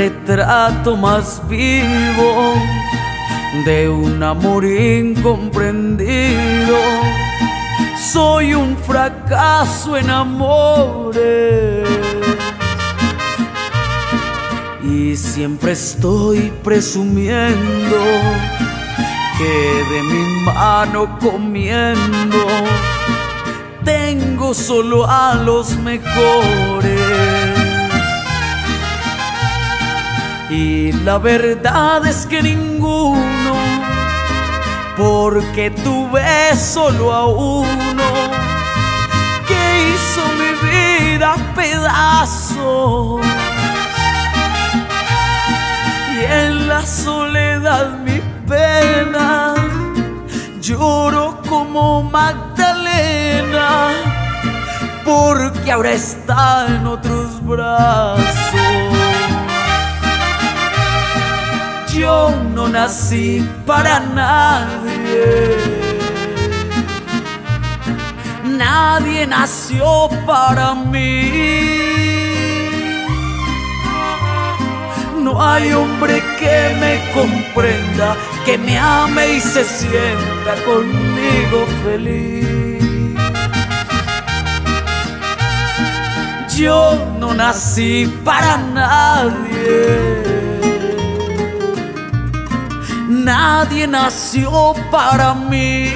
retrato más vivo de un amor incomprendido. Soy un fracaso en amores y siempre estoy presumiendo que de mi mano comiendo tengo solo a los mejores. Y la verdad es que ninguno, porque tuve solo a uno que hizo mi vida pedazo. Y en la soledad mi pena lloro como Magdalena, porque ahora está en otros brazos. Yo no nací para nadie. Nadie nació para mí. No hay hombre que me comprenda, que me ame y se sienta conmigo feliz. Yo no nací para nadie nadie nació para mí.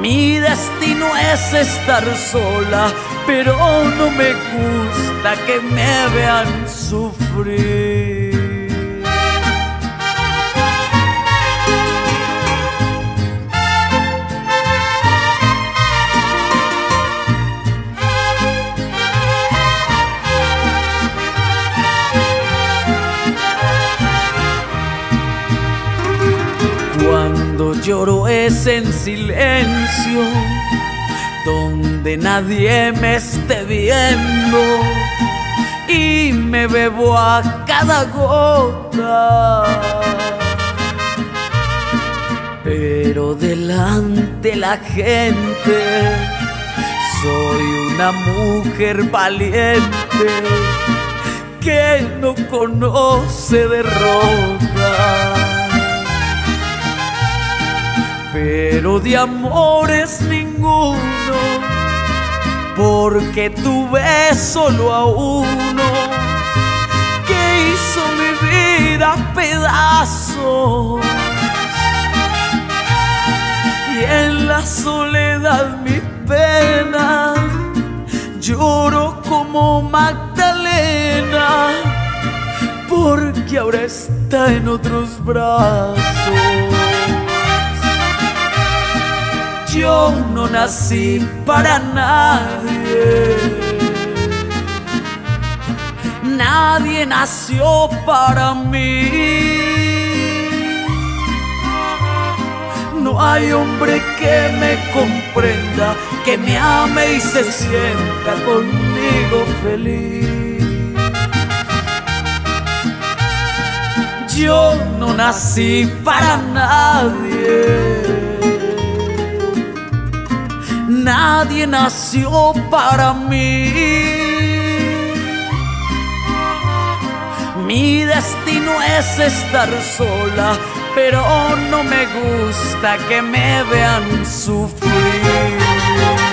Mi destino es estar sola, pero no me gusta que me vean sufrir. Cuando lloro es en silencio, donde nadie me esté viendo y me bebo a cada gota. Pero delante la gente soy una mujer valiente que no conoce derrota pero de amores ninguno, porque tuve solo a uno que hizo mi vida pedazos. Y en la soledad mi pena lloro como Magdalena, porque ahora está en otros brazos. Yo no nací para nadie. Nadie nació para mí. No hay hombre que me comprenda, que me ame y se sienta conmigo feliz. Yo no nací para nadie nadie nació para mí. Mi destino es estar sola, pero no me gusta que me vean sufrir.